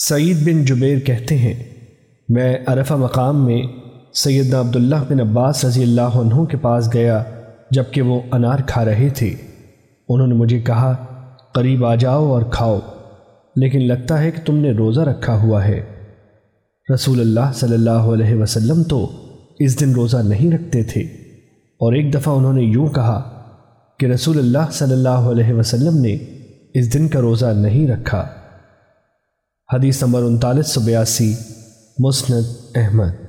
سعید بن جبیر کہتے ہیں، میں عرفہ مقام میں سیدنا عبداللہ بن عباس رضی اللہ عنہ کے پاس گیا جبکہ وہ انار کھا رہے تھے۔ انہوں نے مجھے کہا، قریب آ جاؤ اور کھاؤ، لیکن لگتا ہے کہ تم نے روزہ رکھا ہوا ہے۔ رسول اللہ صلی اللہ علیہ وسلم تو اس دن روزہ نہیں رکھتے تھے۔ اور ایک دفعہ انہوں نے یوں کہا کہ رسول اللہ صلی اللہ علیہ وسلم نے اس دن کا روزہ نہیں رکھا۔ حدیث نمبر انتالیس سو بیاسی مسند احمد۔